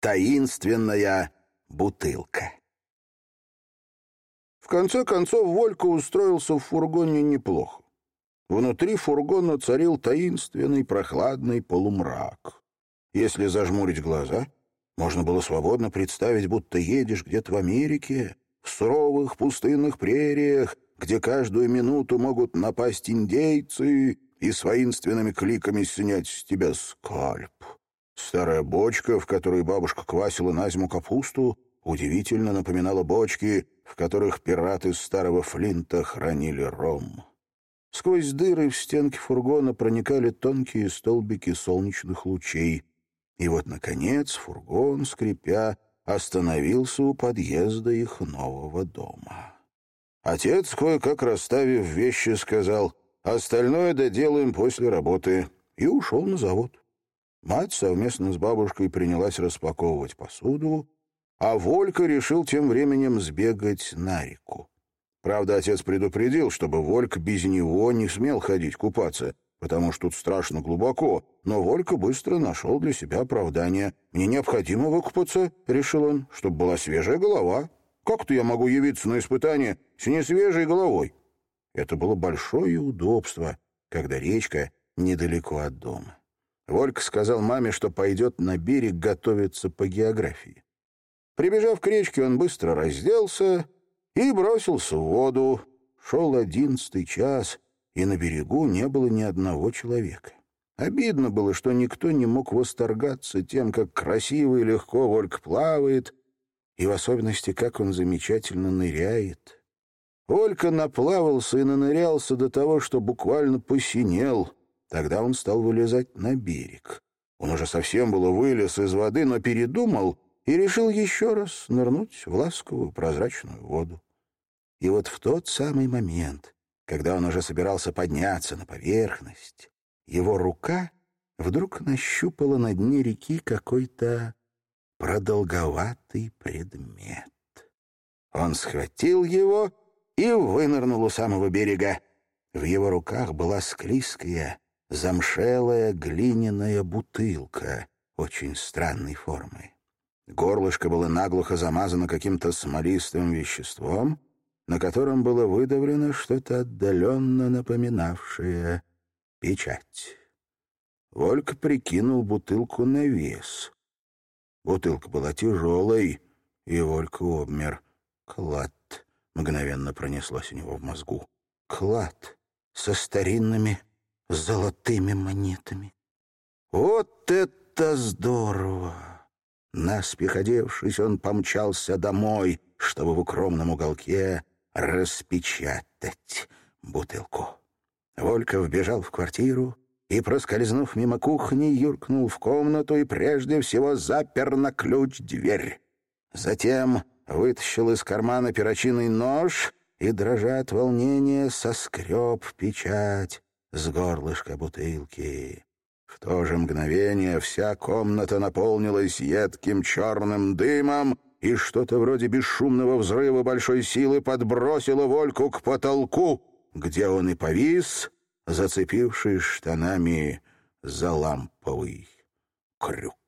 Таинственная бутылка. В конце концов, Волька устроился в фургоне неплохо. Внутри фургона царил таинственный прохладный полумрак. Если зажмурить глаза, можно было свободно представить, будто едешь где-то в Америке, в суровых пустынных прериях, где каждую минуту могут напасть индейцы и с воинственными кликами снять с тебя скальп. Старая бочка, в которой бабушка квасила на зиму капусту, удивительно напоминала бочки, в которых пираты старого Флинта хранили ром. Сквозь дыры в стенке фургона проникали тонкие столбики солнечных лучей. И вот, наконец, фургон, скрипя, остановился у подъезда их нового дома. Отец, кое-как расставив вещи, сказал, «Остальное доделаем после работы», и ушел на завод. Мать совместно с бабушкой принялась распаковывать посуду, а Волька решил тем временем сбегать на реку. Правда, отец предупредил, чтобы Волька без него не смел ходить купаться, потому что тут страшно глубоко, но Волька быстро нашел для себя оправдание. «Мне необходимо выкупаться», — решил он, — «чтобы была свежая голова. Как-то я могу явиться на испытание с несвежей головой?» Это было большое удобство, когда речка недалеко от дома. Волька сказал маме, что пойдет на берег готовиться по географии. Прибежав к речке, он быстро разделся и бросился в воду. Шел одиннадцатый час, и на берегу не было ни одного человека. Обидно было, что никто не мог восторгаться тем, как красиво и легко Вольк плавает, и в особенности, как он замечательно ныряет. Олька наплавался и нанырялся до того, что буквально посинел — Тогда он стал вылезать на берег. Он уже совсем было вылез из воды, но передумал и решил еще раз нырнуть в ласковую прозрачную воду. И вот в тот самый момент, когда он уже собирался подняться на поверхность, его рука вдруг нащупала на дне реки какой-то продолговатый предмет. Он схватил его и вынырнул у самого берега. В его руках была склизкая, замшелая глиняная бутылка очень странной формы. Горлышко было наглухо замазано каким-то смолистым веществом, на котором было выдавлено что-то отдаленно напоминавшее печать. Волька прикинул бутылку на вес. Бутылка была тяжелой, и Волька обмер. «Клад!» — мгновенно пронеслось у него в мозгу. «Клад со старинными золотыми монетами. Вот это здорово! Наспех одевшись, он помчался домой, чтобы в укромном уголке распечатать бутылку. Вольков бежал в квартиру и, проскользнув мимо кухни, юркнул в комнату и прежде всего запер на ключ дверь. Затем вытащил из кармана перочинный нож и, дрожа от волнения, соскреб печать с горлышка бутылки. В то же мгновение вся комната наполнилась едким черным дымом, и что-то вроде бесшумного взрыва большой силы подбросило Вольку к потолку, где он и повис, зацепившись штанами за ламповый крюк.